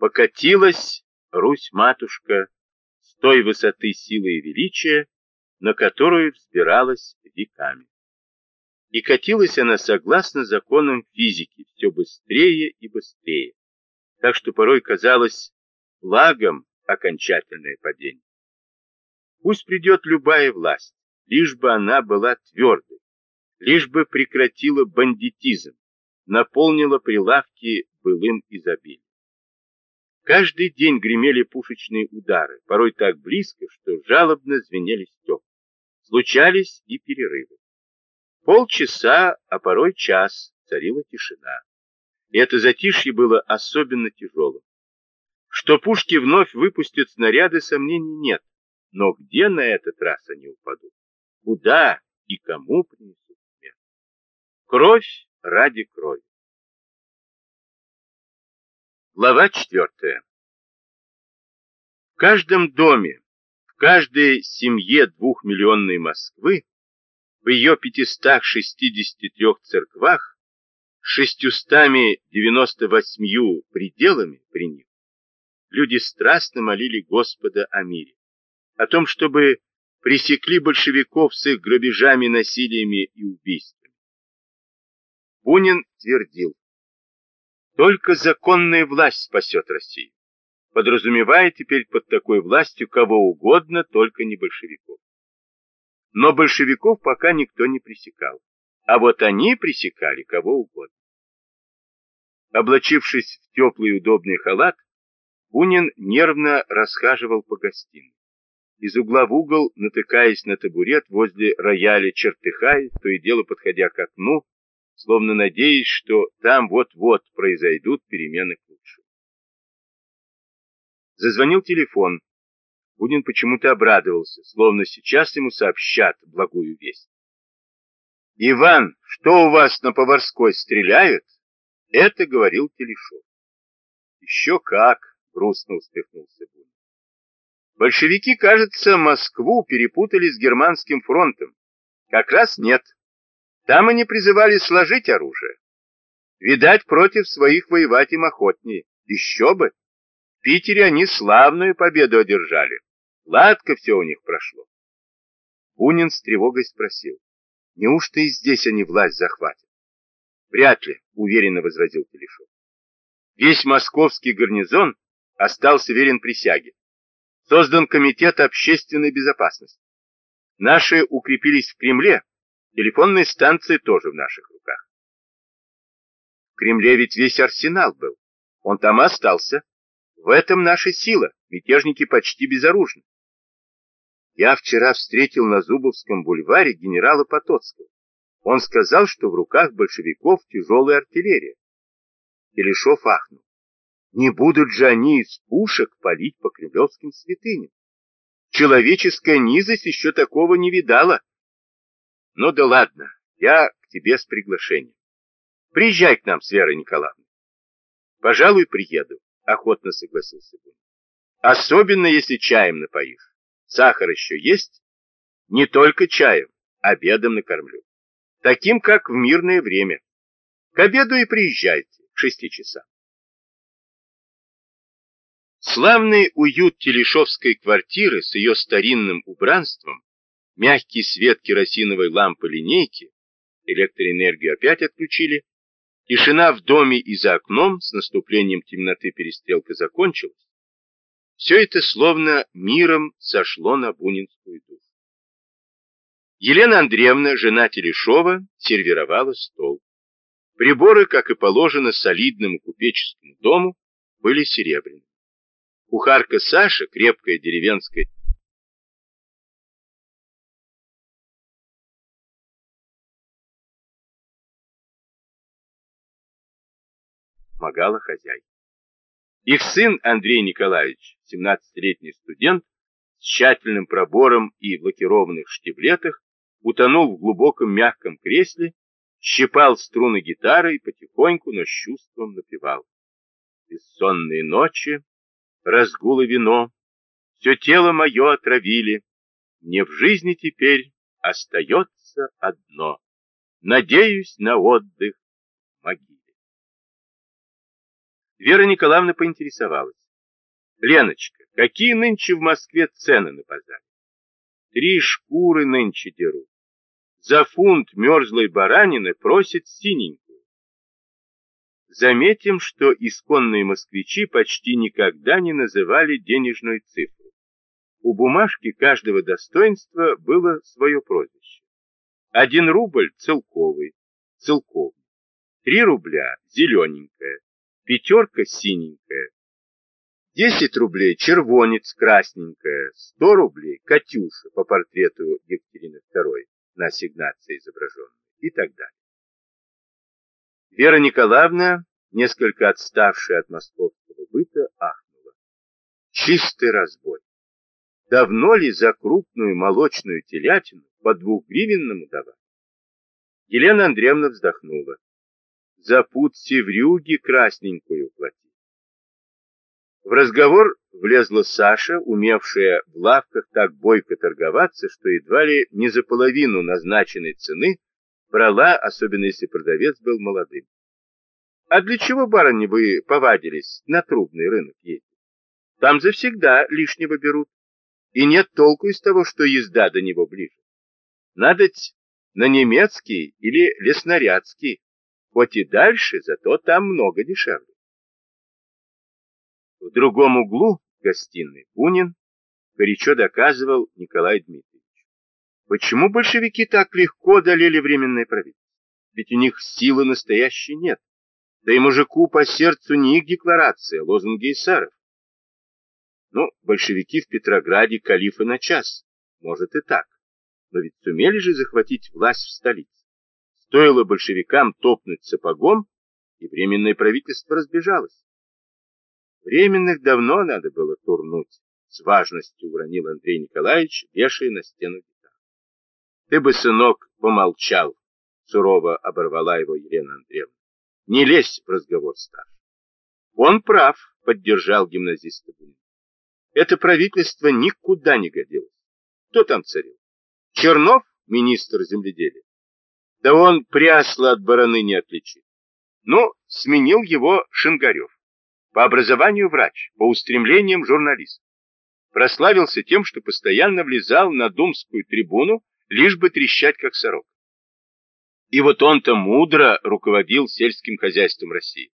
Покатилась Русь-матушка с той высоты силы и величия, на которую взбиралась веками. И катилась она согласно законам физики все быстрее и быстрее, так что порой казалось благом окончательное падение. Пусть придет любая власть, лишь бы она была твердой, лишь бы прекратила бандитизм, наполнила прилавки былым изобилием. Каждый день гремели пушечные удары, порой так близко, что жалобно звенели стекла. Случались и перерывы. Полчаса, а порой час царила тишина. И это затишье было особенно тяжелым. Что пушки вновь выпустят снаряды, сомнений нет. Но где на этот раз они упадут? Куда и кому принесут смерть? Кровь ради крови. Глава четвертая. В каждом доме, в каждой семье двухмиллионной Москвы, в ее 563 церквах, 698 пределами при них, люди страстно молили Господа о мире, о том, чтобы пресекли большевиков с их грабежами, насилиями и убийствами. Бунин твердил, только законная власть спасет Россию, подразумевая теперь под такой властью кого угодно, только не большевиков. Но большевиков пока никто не пресекал, а вот они пресекали кого угодно. Облачившись в теплый удобный халат, Бунин нервно расхаживал по гостиной. Из угла в угол, натыкаясь на табурет возле рояля, чертыхаясь, то и дело подходя к окну, словно надеясь, что там вот-вот произойдут перемены к лучшему. Зазвонил телефон. Бунин почему-то обрадовался, словно сейчас ему сообщат благую весть. «Иван, что у вас на Поварской стреляют?» Это говорил Телешов. «Еще как!» — грустно усмехнулся Бунин. «Большевики, кажется, Москву перепутали с германским фронтом. Как раз нет. Там они призывали сложить оружие. Видать, против своих воевать им охотнее. Еще бы! В Питере они славную победу одержали. Гладко все у них прошло. Бунин с тревогой спросил. Неужто и здесь они власть захватят? Вряд ли, уверенно возразил Телешов. Весь московский гарнизон остался верен присяге. Создан комитет общественной безопасности. Наши укрепились в Кремле, Телефонные станции тоже в наших руках. В Кремле ведь весь арсенал был. Он там остался. В этом наша сила. Мятежники почти безоружны. Я вчера встретил на Зубовском бульваре генерала Потоцкого. Он сказал, что в руках большевиков тяжелая артиллерия. Телешов ахнул. Не будут же они из пушек палить по кремлевским святыням. Человеческая низость еще такого не видала. Ну да ладно, я к тебе с приглашением. Приезжай к нам с Верой Николаевной. Пожалуй, приеду, охотно согласился Бунин. Особенно, если чаем напоишь. Сахар еще есть? Не только чаем, обедом накормлю. Таким, как в мирное время. К обеду и приезжайте, к шести часам. Славный уют Телешовской квартиры с ее старинным убранством мягкий свет керосиновой лампы линейки, электроэнергию опять отключили, тишина в доме и за окном, с наступлением темноты перестрелка закончилась, все это словно миром сошло на бунинскую душу. Елена Андреевна, жена Телешова, сервировала стол. Приборы, как и положено солидному купеческому дому, были серебряными. Кухарка Саша, крепкая деревенская помогала хозяйке. Их сын Андрей Николаевич, 17-летний студент, с тщательным пробором и в лакированных штиблетах, утонул в глубоком мягком кресле, щипал струны гитары и потихоньку, но с чувством напевал. Бессонные ночи, разгулы вино, все тело мое отравили, мне в жизни теперь остается одно. Надеюсь на отдых в. Вера Николаевна поинтересовалась. Леночка, какие нынче в Москве цены на базаре? Три шкуры нынче дерут. За фунт мерзлой баранины просит синенькую. Заметим, что исконные москвичи почти никогда не называли денежную цифру. У бумажки каждого достоинства было свое прозвище. Один рубль целковый, целковый. Три рубля зелененькая, пятерка синенькая, 10 рублей червонец красненькая, 100 рублей Катюша по портрету Екатерины II на ассигнации изображенной и так далее. Вера Николаевна, несколько отставшая от московского быта, ахнула. Чистый разбой. Давно ли за крупную молочную телятину по двухгривенному давать? Елена Андреевна вздохнула. За пуд севрюги красненькую платить. В разговор влезла Саша, умевшая в лавках так бойко торговаться, что едва ли не за половину назначенной цены брала, особенно если продавец был молодым. А для чего, барыни, вы повадились на трубный рынок ездить? Там завсегда лишнего берут. И нет толку из того, что езда до него ближе. Надо на немецкий или леснорядский, хоть и дальше, зато там много дешевле. В другом углу гостиной Бунин горячо доказывал Николай Дмитриевич. Почему большевики так легко одолели временное правительство? Ведь у них силы настоящей нет. Да и мужику по сердцу не их декларация, лозунги эсеров. Ну, большевики в Петрограде калифы на час. Может и так. Но ведь сумели же захватить власть в столице. Стоило большевикам топнуть сапогом, и временное правительство разбежалось. Временных давно надо было турнуть, с важностью уронил Андрей Николаевич, вешая на стену гитару. Ты бы, сынок, помолчал, сурово оборвала его Елена Андреевна. Не лезь в разговор старше. Он прав, поддержал гимназиста. Это правительство никуда не годилось. Кто там царил? Чернов, министр земледелия? Да он прясло от бараны не отличит. Ну, сменил его Шингарев. По образованию врач, по устремлениям журналист. Прославился тем, что постоянно влезал на думскую трибуну, лишь бы трещать, как сорок. И вот он-то мудро руководил сельским хозяйством России.